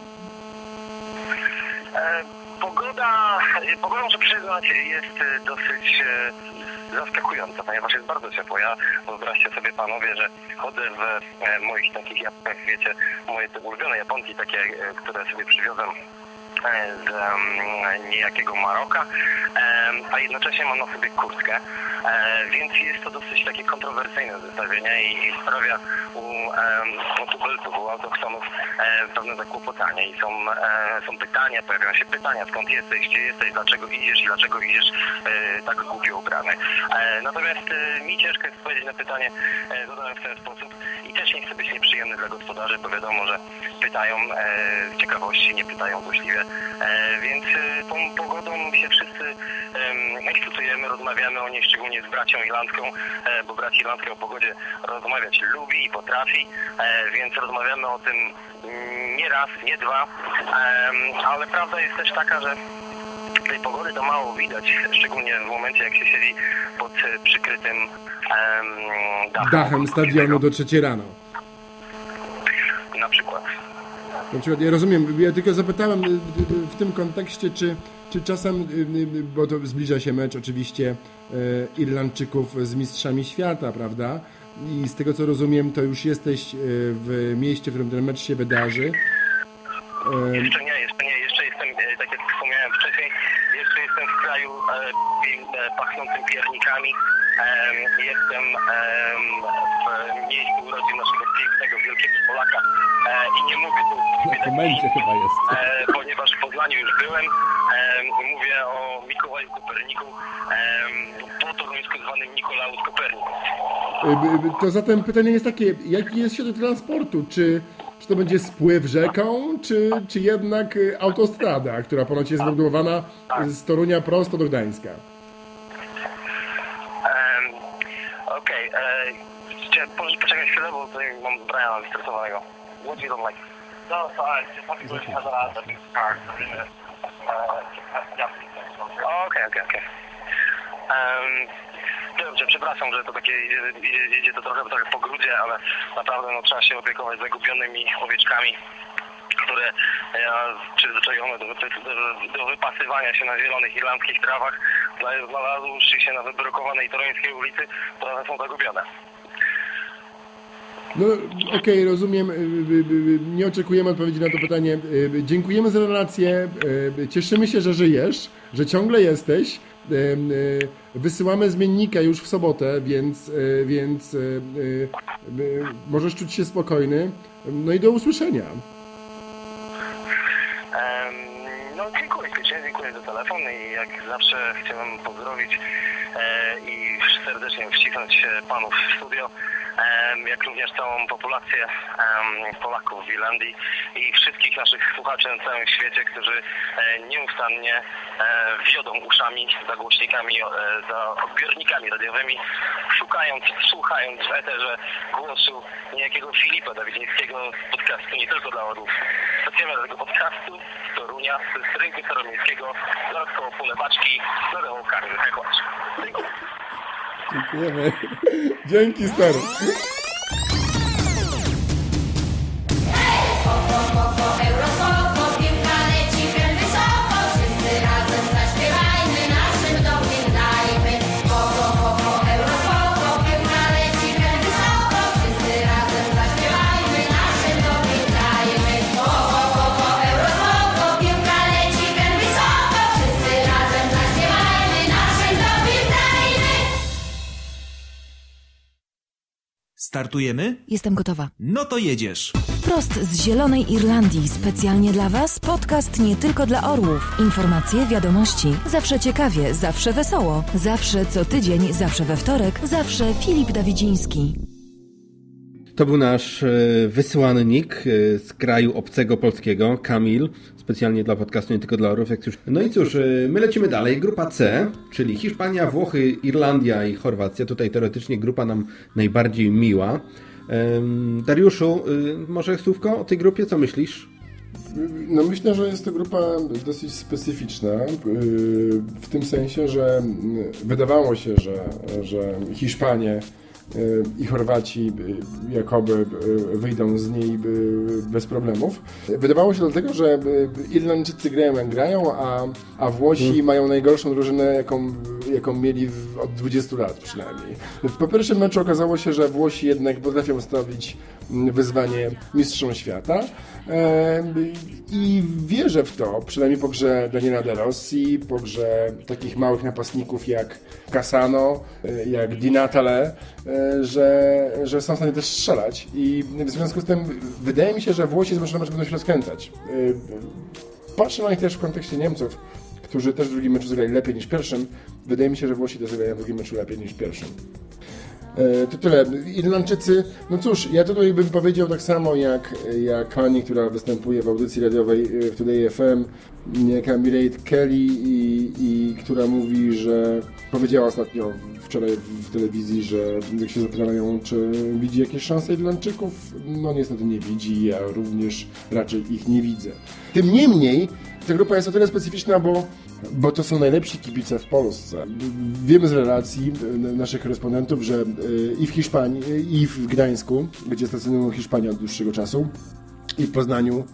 E, Pogoda, muszę przyznać jest e, dosyć e, zaskakująca, ponieważ jest bardzo ciepło. Ja wyobraźcie sobie panowie, że chodzę w e, moich takich jabłkach, wiecie, moje te ulubione japonki takie, które sobie przywiozłem z em, niejakiego Maroka, em, a jednocześnie mam na sobie kurtkę, e, więc jest to dosyć takie kontrowersyjne zestawienie i, i sprawia u, em, u autochtonów e, pewne zakłopotanie i są, e, są pytania, pojawiają się pytania, skąd jesteś, gdzie jesteś, dlaczego idziesz i dlaczego idziesz e, tak głupio ubrany. E, natomiast e, mi ciężko jest odpowiedzieć na pytanie e, zadane w ten sposób i też nie chcę być nieprzyjemny dla gospodarzy, bo wiadomo, że pytają e, z ciekawości, nie pytają złośliwie, e, więc e, tą pogodą się wszyscy em, ekscytujemy, rozmawiamy o niej, szczególnie z bracią Irlandką, e, bo brat Irlandka o pogodzie rozmawiać lubi i potrafi, e, więc rozmawiamy o tym nie raz, nie dwa, ale prawda jest też taka, że tej pogody to mało widać, szczególnie w momencie jak się siedzi pod e, przykrytym em, dachem. Dachem stadionu do trzeciej rano. Przykład. Na przykład, ja rozumiem, ja tylko zapytałem y, y, w tym kontekście, czy, czy czasem, y, bo to zbliża się mecz oczywiście Irlandczyków z Mistrzami Świata, prawda? I z tego co rozumiem, to już jesteś w mieście, w którym ten mecz się wydarzy. Jeszcze nie, jeszcze nie, jeszcze jestem, tak jak wspomniałem wcześniej, jeszcze jestem w kraju pachnącym piernikami. Em, jestem em, w miejscu urodzin naszego pięknego, wielkiego Polaka e, i nie mówię tu Na komendzie chyba jest. e, ponieważ w Poznaniu już byłem. Em, mówię o Mikołaju Koperniku, po toruńsku zwanym Nikolaus Kopernik. y, y, To zatem pytanie jest takie, jaki jest środek transportu? Czy, czy to będzie spływ rzeką, czy, czy jednak y, autostrada, która ponoć jest wybudowana z Torunia prosto do Gdańska? Okej, okay, chciałem po- poczekać chwilę, bo tutaj mam Briana wystresowanego. What do you don't like? No, so I just want to go to the big car. Okej, okej, okej. Dobrze, przepraszam, że to takie idzie, idzie, idzie to trochę, trochę po grudzie, ale naprawdę no, trzeba się opiekować zagubionymi owieczkami, które e, przyzwyczajone do, do, do wypasywania się na zielonych irlandzkich trawach, znalazłszy się na wybrokowanej toruńskiej ulicy, trochę są zagubione. No okej, rozumiem. y, y, y, Nie oczekujemy odpowiedzi na to pytanie. Dziękujemy za relację. Cieszymy się, że żyjesz, że ciągle jesteś. Wysyłamy zmiennika już w sobotę, więc, więc możesz czuć się spokojny. No i do usłyszenia. Em, telefon i jak zawsze chciałem pozdrowić e, i serdecznie uścisnąć e, panów w studio, jak również całą populację Polaków w Irlandii i wszystkich naszych słuchaczy na całym świecie, którzy e, nieustannie e, wiodą uszami za głośnikami, e, za odbiornikami radiowymi, szukając, słuchając w eterze głosu niejakiego Filipa Dawidzińskiego z podcastu Nie Tylko dla Orłów. Specjalnie tego podcastu z Torunia, z rynku staromiejskiego, zaraz koło Pulebaczki, drogą Karły Hekłacz. Dziękujemy. Dzięki, *laughs* stary. Startujemy? Jestem gotowa. No to jedziesz. Wprost z Zielonej Irlandii, specjalnie dla Was, podcast nie tylko dla orłów. Informacje, wiadomości, zawsze ciekawie, zawsze wesoło, zawsze co tydzień, zawsze we wtorek, zawsze Filip Dawidziński. To był nasz e, wysłannik e, z kraju obcego polskiego, Kamil, specjalnie dla podcastu, nie tylko dla orów. Jak już... No i cóż, e, my lecimy dalej. Grupa C, czyli Hiszpania, Włochy, Irlandia i Chorwacja. Tutaj teoretycznie grupa nam najbardziej miła. Dariuszu, może słówko o tej grupie, co myślisz? No myślę, że jest to grupa dosyć specyficzna, w tym sensie, że yy, wydawało się, że, że Hiszpanie i Chorwaci yy, jakoby yy, wyjdą z niej bez problemów. Wydawało się dlatego, że Irlandczycy grają jak grają, a, a Włosi mają najgorszą drużynę, jaką, jaką mieli w, od 20 lat przynajmniej. Po pierwszym meczu okazało się, że Włosi jednak potrafią stawić mm, wyzwanie mistrzom świata. I wierzę w to, przynajmniej po grze Daniela De Rossi, po grze takich małych napastników jak Casano, e, jak Di Natale, e, że, że są w stanie też strzelać. I w związku z tym wydaje mi się, że Włosi z meczu na mecz będą się rozkręcać. E, Patrzę na nich też w kontekście Niemców, którzy też w drugim meczu zagrali lepiej niż pierwszym. Wydaje mi się, że Włosi też zagrają w drugim meczu lepiej niż pierwszym. E, To tyle. Irlandczycy, no cóż, ja tutaj bym powiedział tak samo jak, jak pani, która występuje w audycji radiowej e, w Today FM, jaka Mirate Kelly i, i która mówi, że powiedziała ostatnio wczoraj w telewizji, że jak się zapytają, czy widzi jakieś szanse Irlandczyków, no niestety nie widzi, ja również raczej ich nie widzę. Tym niemniej ta grupa jest o tyle specyficzna, bo bo to są najlepsi kibice w Polsce. Wiemy z relacji e, naszych korespondentów, że e, i w Hiszpanii, e, i w Gdańsku, gdzie stacjonują Hiszpania od dłuższego czasu, i w Poznaniu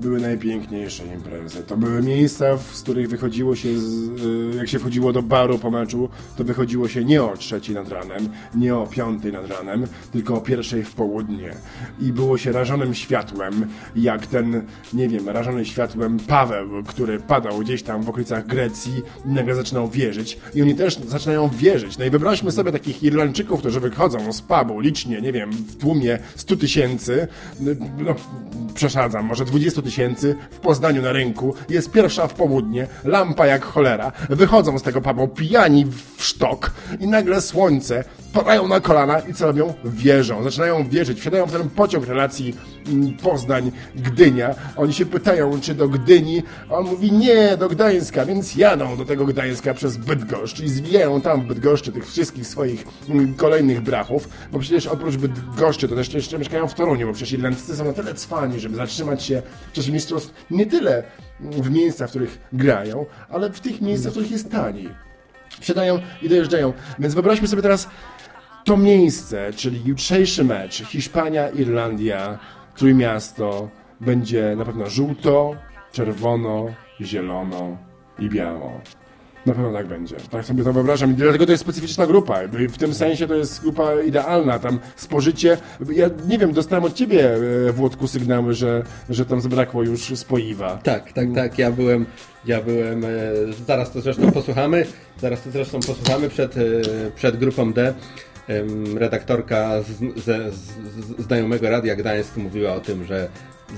były najpiękniejsze imprezy. To były miejsca, z których wychodziło się, z, jak się wchodziło do baru po meczu, to wychodziło się nie o trzeciej nad ranem, nie o piątej nad ranem, tylko o pierwszej w południe. I było się rażonym światłem, jak ten, nie wiem, rażony światłem Paweł, który padał gdzieś tam w okolicach Grecji i nagle zaczynał wierzyć. I oni też zaczynają wierzyć. No i wyobraźmy sobie takich Irlandczyków, którzy wychodzą z pubu licznie, nie wiem, w tłumie 100 tysięcy, no, przesadzam, może 20 tysięcy w Poznaniu na rynku, jest pierwsza w południe, lampa jak cholera, wychodzą z tego pubu pijani w sztok. I nagle słońce, padają na kolana i co robią? Wierzą, zaczynają wierzyć, wsiadają w ten pociąg relacji mm, Poznań-Gdynia, oni się pytają, czy do Gdyni, on mówi nie, do Gdańska, więc jadą do tego Gdańska przez Bydgoszcz i zwijają tam w Bydgoszczy tych wszystkich swoich mm, kolejnych brachów, bo przecież oprócz Bydgoszczy to też jeszcze mieszkają w Toruniu, bo przecież Irlandczycy są na tyle cwani, żeby zatrzymać się w czasie mistrzostw nie tyle w miejscach, w których grają, ale w tych miejscach, w których jest taniej. Wsiadają i dojeżdżają. Więc wyobraźmy sobie teraz to miejsce, czyli jutrzejszy mecz Hiszpania-Irlandia, Trójmiasto, będzie na pewno żółto, czerwono, zielono i biało. Na pewno tak będzie. Tak sobie to wyobrażam. I dlatego to jest specyficzna grupa. W tym sensie to jest grupa idealna. Tam spożycie... Ja nie wiem, dostałem od ciebie, e, Włodku, sygnały, że, że tam zabrakło już spoiwa. Tak, tak, tak. Ja byłem, ja byłem, e, zaraz to zresztą posłuchamy, zaraz to zresztą posłuchamy przed, e, przed grupą D. Redaktorka z, znajomego Radia Gdańsk mówiła o tym, że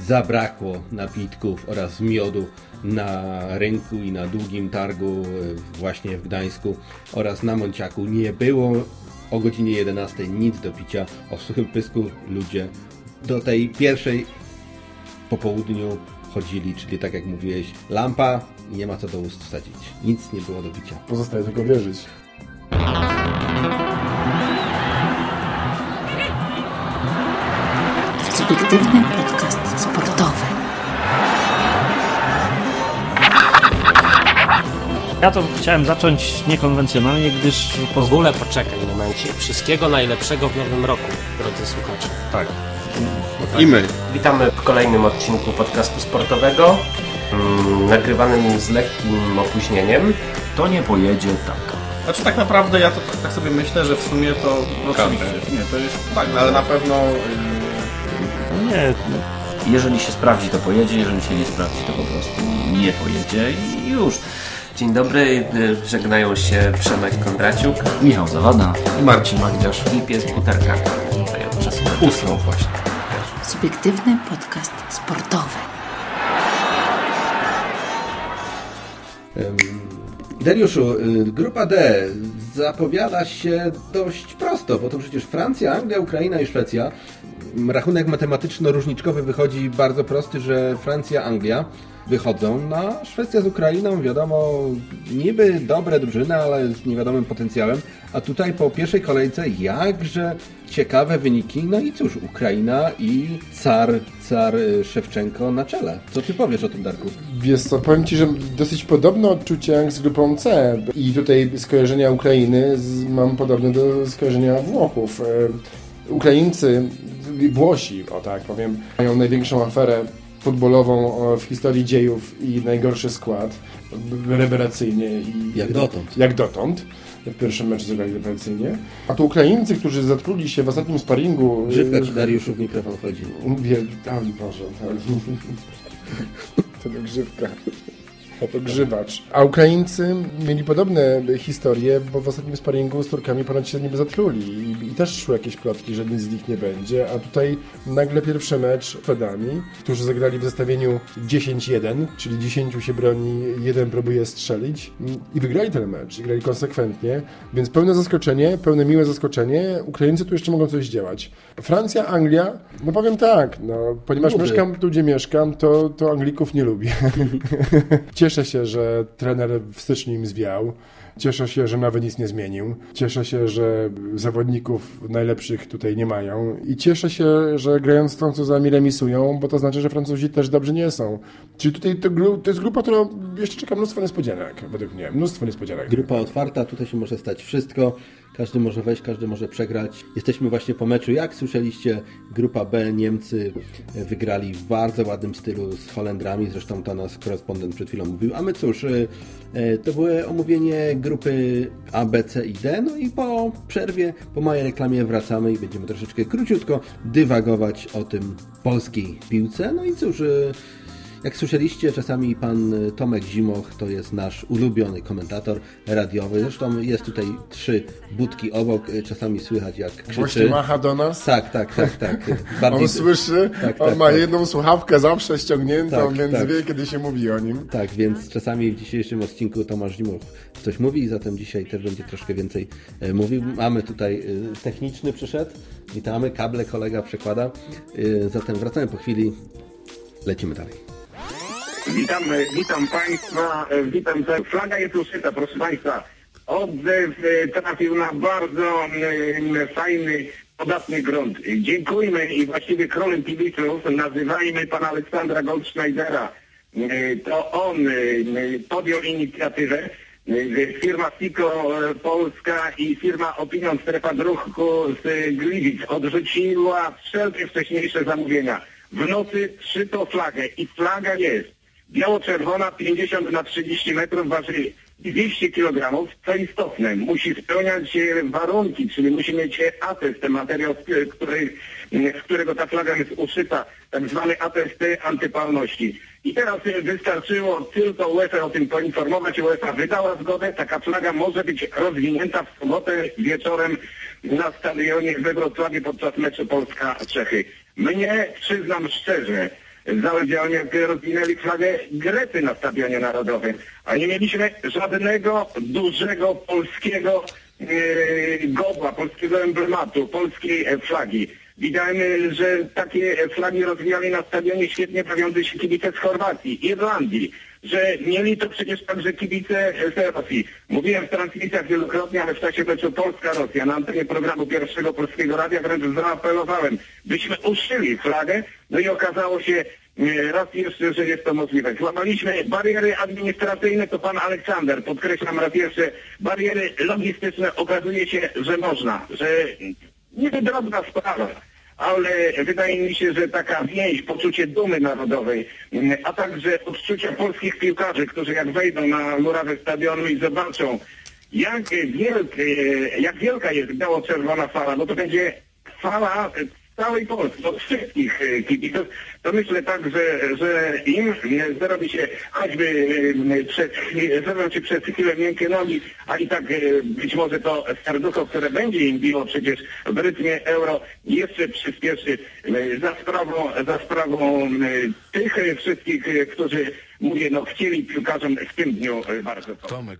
zabrakło napitków oraz miodu na rynku i na długim targu e, właśnie w Gdańsku oraz na Monciaku. Nie było o godzinie 11 nic do picia. O suchym pysku ludzie do tej pierwszej po południu chodzili, czyli tak jak mówiłeś, lampa nie ma co do ust wsadzić. Nic nie było do picia. Pozostaje tylko wierzyć. Subiektywny podcast sportowy. Ja to chciałem zacząć niekonwencjonalnie, gdyż... W ogóle poczekaj momencie. Wszystkiego najlepszego w nowym roku, drodzy słuchacze. Tak. I my. Witamy w kolejnym odcinku podcastu sportowego, mm, nagrywanym z lekkim opóźnieniem. To nie pojedzie tak. Znaczy tak naprawdę ja to tak, tak sobie myślę, że w sumie to no, oczywiście, nie, to jest tak, ale na pewno Nie, Jeżeli się sprawdzi, to pojedzie, jeżeli się nie sprawdzi, to po prostu nie pojedzie i już. Dzień dobry, y, żegnają się Przemek Kondraciuk Michał Zawada i Marcin Magdziarz. i pies Buterka. Tutaj od Uschną właśnie. Subiektywny podcast sportowy. Dariuszu, y, grupa D zapowiada się dość prosto, bo to przecież Francja, Anglia, Ukraina i Szwecja. Rachunek matematyczno-różniczkowy wychodzi bardzo prosty, że Francja, Anglia wychodzą, no a Szwecja z Ukrainą, wiadomo, niby dobre drużyny, ale z niewiadomym potencjałem, a tutaj po pierwszej kolejce jakże ciekawe wyniki, no i cóż, Ukraina i car, car Szewczenko na czele. Co ty powiesz o tym, Darku? Wiesz co, powiem Ci, że dosyć podobne odczucia jak z grupą C. I tutaj skojarzenia Ukrainy mam podobne do skojarzenia Włochów. Ukraińcy, Włosi, o tak powiem, mają największą aferę futbolową w historii dziejów i najgorszy skład. Rewelacyjnie. I, Jak dotąd. Jak dotąd. W pierwszym meczu zagrali rewelacyjnie. A tu Ukraińcy, którzy zatruli się w ostatnim sparingu... Grzywka e, ci Dariuszu w mikrofon chodzi. Wiem, tam Boże, *laughs* tak. To grzywka. Grzywacz. A Ukraińcy mieli podobne historie, bo w ostatnim sparingu z Turkami ponad się niby zatruli i, i też szły jakieś plotki, że nic z nich nie będzie, a tutaj nagle pierwszy mecz z Fedami, którzy zagrali w zestawieniu 10-1, czyli 10 się broni, jeden próbuje strzelić i wygrali ten mecz, i grali konsekwentnie, więc pełne zaskoczenie, pełne miłe zaskoczenie, Ukraińcy tu jeszcze mogą coś działać. Francja, Anglia, no powiem tak, no, ponieważ Lubię. mieszkam tu, gdzie mieszkam, to, to Anglików nie lubię. *laughs* Cieszę się, że trener w styczniu im zwiał. Cieszę się, że nawet nic nie zmienił. Cieszę się, że zawodników najlepszych tutaj nie mają. I cieszę się, że grając z Francuzami remisują, bo to znaczy, że Francuzi też dobrzy nie są. Czyli tutaj to, to jest grupa, która jeszcze czeka mnóstwo niespodzianek, według mnie. Mnóstwo niespodzianek. Grupa otwarta, tutaj się może stać wszystko. Każdy może wejść, każdy może przegrać. Jesteśmy właśnie po meczu. Jak słyszeliście, grupa B, Niemcy e, wygrali w bardzo ładnym stylu z Holendrami. Zresztą to nasz korespondent przed chwilą mówił. A my cóż, e, e, to było omówienie grupy A, B, C i D. No i po przerwie, po mojej reklamie wracamy i będziemy troszeczkę króciutko dywagować o tym polskiej piłce. No i cóż, jak słyszeliście, czasami pan y, Tomek Zimoch to jest nasz ulubiony komentator radiowy. Zresztą jest tutaj trzy budki obok. y, Czasami słychać jak krzyczy. Właśnie macha do nas? Tak, tak, tak, tak. *laughs* on słyszy, tak, on tak, ma tak. jedną słuchawkę zawsze ściągniętą, Tak, więc tak. wie, kiedy się mówi o nim. Tak, więc czasami w dzisiejszym odcinku Tomasz Zimoch coś mówi, zatem dzisiaj też będzie troszkę więcej mówił. Mamy tutaj techniczny przyszedł. Witamy, kable kolega przekłada. Zatem wracamy po chwili. Lecimy dalej. Witam, witam Państwa, e, witam. Flaga jest uszyta, proszę Państwa. Odzew e, trafił na bardzo e, fajny, podatny grunt. Dziękujmy i właściwie królem kibiców nazywajmy pana Aleksandra Goldschneidera. To on podjął inicjatywę. Firma e, Polska i firma Opinion Strefa Druku z Gliwic odrzuciła wszelkie wcześniejsze zamówienia. W nocy szyto flagę i flaga jest biało-czerwona 50 na 30 metrów waży 200 kg, co istotne, musi spełniać e, warunki, czyli musi mieć e, atest, ten materiał, z, który, z którego ta flaga jest uszyta, tak zwany atest e, antypalności. I teraz e, wystarczyło tylko UEFA o tym poinformować, UEFA wydała zgodę, taka flaga może być rozwinięta w sobotę wieczorem na stadionie we Wrocławiu podczas meczu Polska-Czechy. Mnie, przyznam szczerze, zaledwie oni jak rozwinęli flagę Grety na Stadionie Narodowym, a nie mieliśmy żadnego dużego polskiego e, godła, polskiego emblematu, polskiej e, flagi. Widziałem, że takie flagi rozwijali na stadionie świetnie bawiący się kibice z Chorwacji, Irlandii, że mieli to przecież także kibice z Rosji. Mówiłem w transmisjach wielokrotnie, ale w czasie meczu Polska-Rosja na antenie programu pierwszego Polskiego Radia wręcz zaapelowałem, byśmy uszyli flagę, no i okazało się e, raz jeszcze, że jest to możliwe. Złamaliśmy bariery administracyjne, to pan Aleksander, podkreślam raz jeszcze, bariery logistyczne okazuje się, że można, że niby drobna sprawa, ale wydaje mi się, że taka więź, poczucie dumy narodowej, a także odczucia polskich piłkarzy, którzy jak wejdą na murawę stadionu i zobaczą, jak, wielkie, jak wielka jest biało-czerwona fala, bo to będzie fala całej Polski, od wszystkich e, kibiców, to myślę tak, że, że im zrobi się choćby e, przed, chwi- zrobią się przez chwilę miękkie nogi, a i tak być może to serducho, które będzie im biło przecież w rytmie euro, jeszcze przyspieszy za sprawą, za sprawą tych wszystkich, którzy, mówię, no chcieli piłkarzom w tym dniu bardzo Tomek.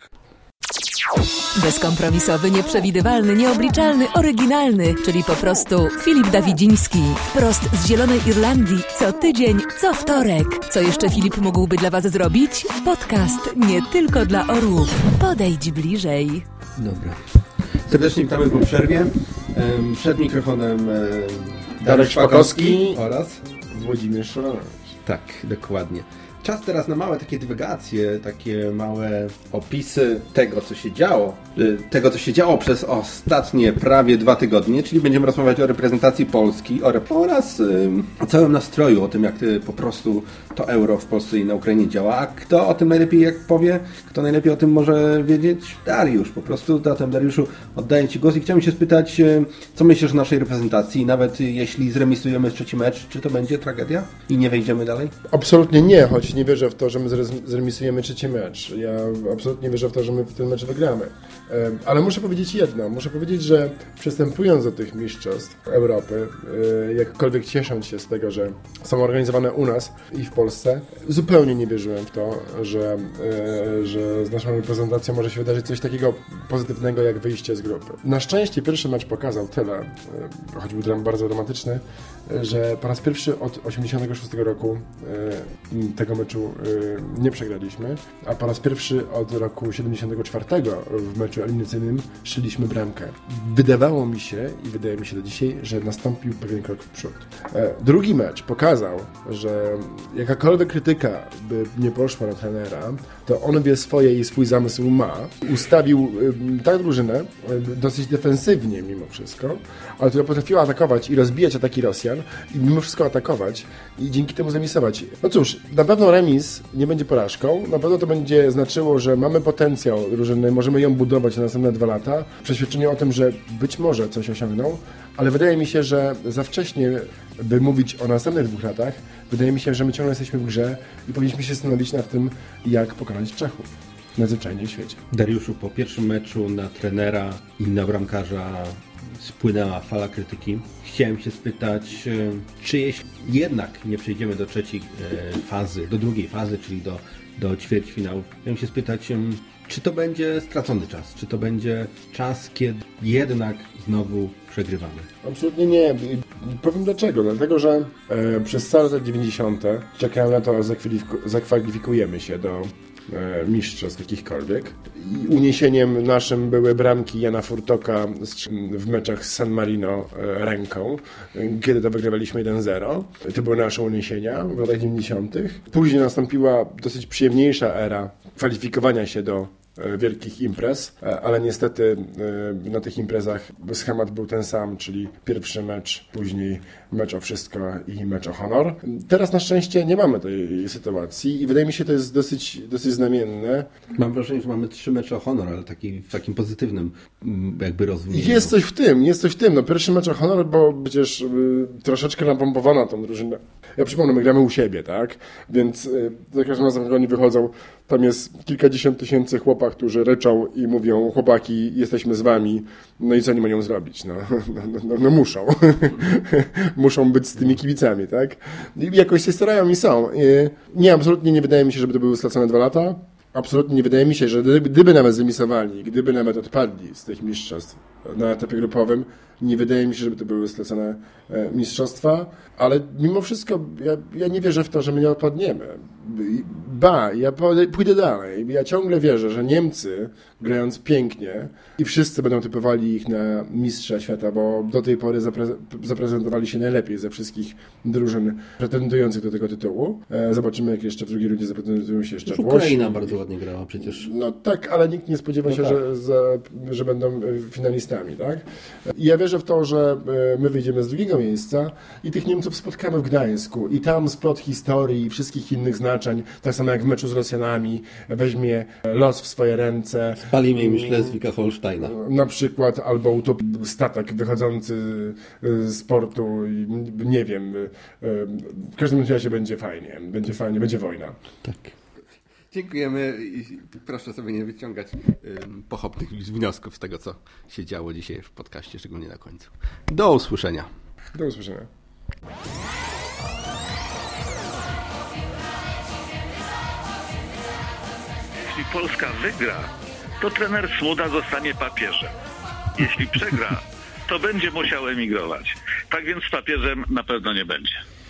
Bezkompromisowy, nieprzewidywalny, nieobliczalny, oryginalny, czyli po prostu Filip Dawidziński. Wprost z Zielonej Irlandii, co tydzień, co wtorek. Co jeszcze Filip mógłby dla Was zrobić? Podcast nie tylko dla orłów. Podejdź bliżej. Dobra. Serdecznie witamy po przerwie. Przed mikrofonem em, Darek Szpakowski oraz Włodzimierz Szalonowicz. Tak, dokładnie. Czas teraz na małe takie dywagacje, takie małe opisy tego, co się działo. y, Tego, co się działo przez ostatnie prawie dwa tygodnie, czyli będziemy rozmawiać o reprezentacji Polski o oraz ym, o całym nastroju, o tym, jak y, po prostu to euro w Polsce i na Ukrainie działa. A kto o tym najlepiej jak powie, kto najlepiej o tym może wiedzieć? Dariusz. Po prostu zatem, Dariuszu, oddaję Ci głos i chciałem się spytać, y, co myślisz o naszej reprezentacji? Nawet y, jeśli zremisujemy trzeci mecz, czy to będzie tragedia i nie wejdziemy dalej? Absolutnie nie, choć nie wierzę w to, że my zremisujemy trzeci mecz. Ja absolutnie wierzę w to, że my w ten mecz wygramy. Ale muszę powiedzieć jedno. Muszę powiedzieć, że przystępując do tych mistrzostw Europy, e, jakkolwiek ciesząc się z tego, że są organizowane u nas i w Polsce, zupełnie nie wierzyłem w to, że, e, że z naszą reprezentacją może się wydarzyć coś takiego pozytywnego jak wyjście z grupy. Na szczęście pierwszy mecz pokazał tyle, e, choć był bardzo dramatyczny, że po raz pierwszy od 1986 roku e, tego meczu e, nie przegraliśmy, a po raz pierwszy od roku 74 w meczu eliminacyjnym szyliśmy bramkę. Wydawało mi się i wydaje mi się do dzisiaj, że nastąpił pewien krok w przód. E, Drugi mecz pokazał, że jakakolwiek krytyka by nie poszła na trenera, to on wie swoje i swój zamysł ma. Ustawił y, tak drużynę y, dosyć defensywnie mimo wszystko, ale która potrafiła atakować i rozbijać ataki Rosjan i mimo wszystko atakować i dzięki temu zamisować. No cóż, na pewno remis nie będzie porażką, na pewno to będzie znaczyło, że mamy potencjał drużyny, możemy ją budować na następne dwa lata. Przeświadczenie o tym, że być może coś osiągną, ale wydaje mi się, że za wcześnie, by mówić o następnych dwóch latach, wydaje mi się, że my ciągle jesteśmy w grze i powinniśmy się zastanowić nad tym, jak pokonać Czechów. Najzwyczajniej w świecie. Dariuszu, po pierwszym meczu na trenera i na bramkarza spłynęła fala krytyki. Chciałem się spytać, e, czy jeśli jednak nie przejdziemy do trzeciej e, fazy, do drugiej fazy, czyli do, do ćwierćfinałów, chciałem się spytać, czy to będzie stracony czas? Czy to będzie czas, kiedy jednak znowu przegrywamy? Absolutnie nie. Powiem dlaczego. Dlatego, że e, przez całe lata 90. czekałem na to, aż zakwalifiku- zakwalifikujemy się do mistrzostw jakichkolwiek. I uniesieniem naszym były bramki Jana Furtoka w meczach z San Marino e, ręką, e, kiedy to wygrywaliśmy 1-0. To były nasze uniesienia w latach 90. Później nastąpiła dosyć przyjemniejsza era kwalifikowania się do e, wielkich imprez, e, ale niestety e, na tych imprezach schemat był ten sam, czyli pierwszy mecz, później mecz o wszystko i mecz o honor. Teraz na szczęście nie mamy tej sytuacji i wydaje mi się, to jest dosyć, dosyć znamienne. Mam wrażenie, że mamy trzy mecze o honor, ale taki, w takim pozytywnym mm, jakby rozwoju. Jest coś w tym, jest coś w tym. No, pierwszy mecz o honor, bo przecież y, troszeczkę napompowano tą drużynę. Ja przypomnę, my gramy u siebie, tak? Więc y, za każdym razem, jak oni wychodzą, tam jest kilkadziesiąt tysięcy chłopak, którzy ryczą i mówią, chłopaki, jesteśmy z wami. No i co oni mają zrobić? No, *laughs* no, no, no muszą. *laughs* muszą być z tymi kibicami, tak? I jakoś się starają i są. Nie, absolutnie nie wydaje mi się, żeby to były stracone dwa lata. Absolutnie nie wydaje mi się, że gdyby, nawet zremisowali, gdyby nawet odpadli z tych mistrzostw na etapie grupowym, nie wydaje mi się, żeby to były stracone e, mistrzostwa, ale mimo wszystko ja, ja nie wierzę w to, że my nie odpadniemy. Ba, ja pójdę dalej. Ja ciągle wierzę, że Niemcy, grając pięknie, i wszyscy będą typowali ich na mistrza świata, bo do tej pory zapre- zaprezentowali się najlepiej ze wszystkich drużyn pretendujących do tego tytułu. E, Zobaczymy, jak jeszcze w drugiej rundzie zaprezentują się jeszcze Włosi Ukraina bardzo ładnie grała przecież. No tak, ale nikt nie spodziewa No się, tak. że, za, że będą e, finalistami, tak? I ja wierzę w to, że e, my wyjdziemy z drugiego miejsca i tych Niemców spotkamy w Gdańsku i tam splot historii i wszystkich innych znaczeń, tak samo jak w meczu z Rosjanami, weźmie los w swoje ręce. Spalimy im Schleswika Holsteina. Na przykład, albo utopi statek wychodzący e, z portu i nie wiem, e, w każdym razie będzie fajnie, będzie fajnie, będzie wojna. Tak. Dziękujemy i proszę sobie nie wyciągać pochopnych wniosków z tego, co się działo dzisiaj w podcaście, szczególnie na końcu. Do usłyszenia. Do usłyszenia. Jeśli Polska wygra, to trener Smuda zostanie papieżem. Jeśli przegra, to będzie musiał emigrować. Tak więc papieżem na pewno nie będzie.